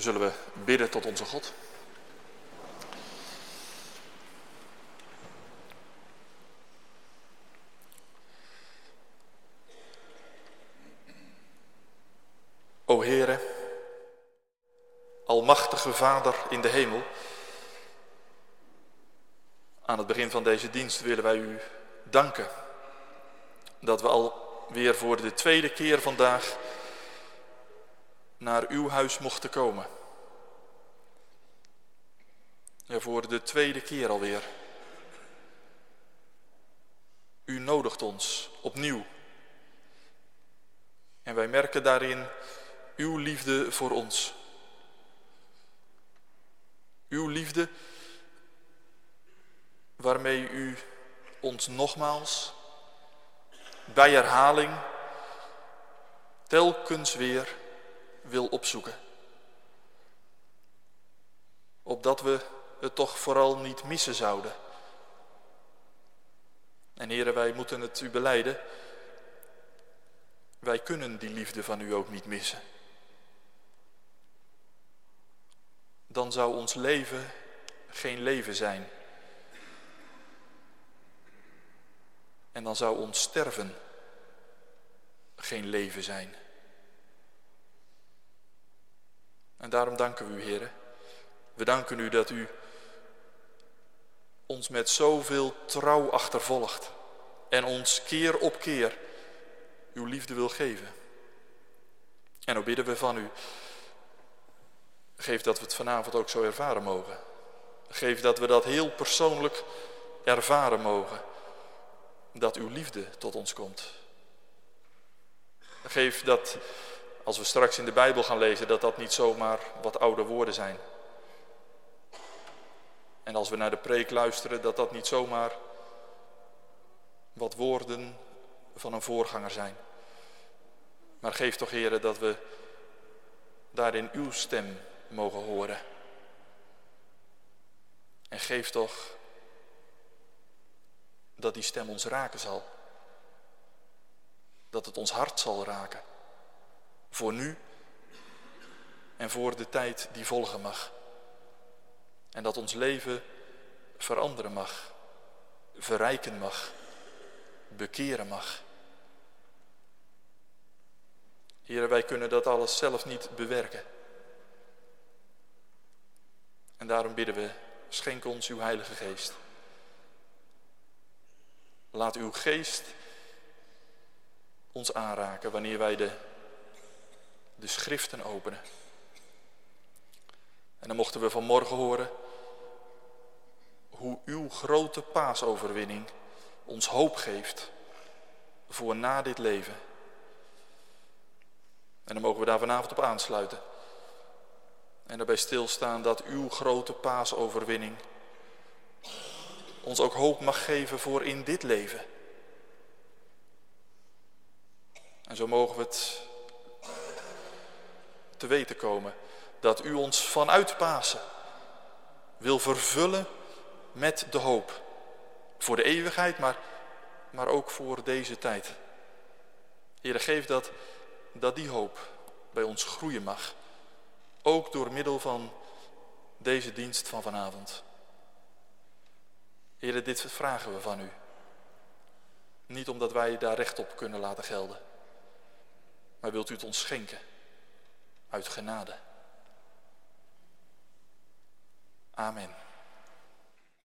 Zullen we bidden tot onze God? O Heere, Almachtige Vader in de hemel, aan het begin van deze dienst willen wij u danken dat we alweer voor de tweede keer vandaag naar uw huis mochten komen. Ja, voor de tweede keer alweer. U nodigt ons opnieuw. En wij merken daarin uw liefde voor ons. Uw liefde waarmee u ons nogmaals bij herhaling telkens weer wil opzoeken. Opdat we het toch vooral niet missen zouden. En heren, wij moeten het u beleiden. Wij kunnen die liefde van u ook niet missen. Dan zou ons leven geen leven zijn. En dan zou ons sterven geen leven zijn. En daarom danken we u, heren. We danken u dat u ons met zoveel trouw achtervolgt en ons keer op keer uw liefde wil geven. En ook bidden we van u, geef dat we het vanavond ook zo ervaren mogen. Geef dat we dat heel persoonlijk ervaren mogen, dat uw liefde tot ons komt. Geef dat als we straks in de Bijbel gaan lezen, dat dat niet zomaar wat oude woorden zijn. En als we naar de preek luisteren, dat dat niet zomaar wat woorden van een voorganger zijn. Maar geef toch, heren, dat we daarin uw stem mogen horen. En geef toch dat die stem ons raken zal. Dat het ons hart zal raken. Voor nu en voor de tijd die volgen mag. En dat ons leven veranderen mag, verrijken mag, bekeren mag. Heren, wij kunnen dat alles zelf niet bewerken. En daarom bidden we, schenk ons uw heilige geest. Laat uw geest ons aanraken wanneer wij de de schriften openen. En dan mochten we vanmorgen horen hoe uw grote paasoverwinning ons hoop geeft voor na dit leven. En dan mogen we daar vanavond op aansluiten. En daarbij stilstaan dat uw grote paasoverwinning ons ook hoop mag geven voor in dit leven. En zo mogen we het te weten komen dat u ons vanuit Pasen wil vervullen met de hoop. Voor de eeuwigheid, maar, maar ook voor deze tijd. Heer, geef dat, dat die hoop bij ons groeien mag. Ook door middel van deze dienst van vanavond. Heer, dit vragen we van u. Niet omdat wij daar recht op kunnen laten gelden. Maar wilt u het ons schenken uit genade. Amen.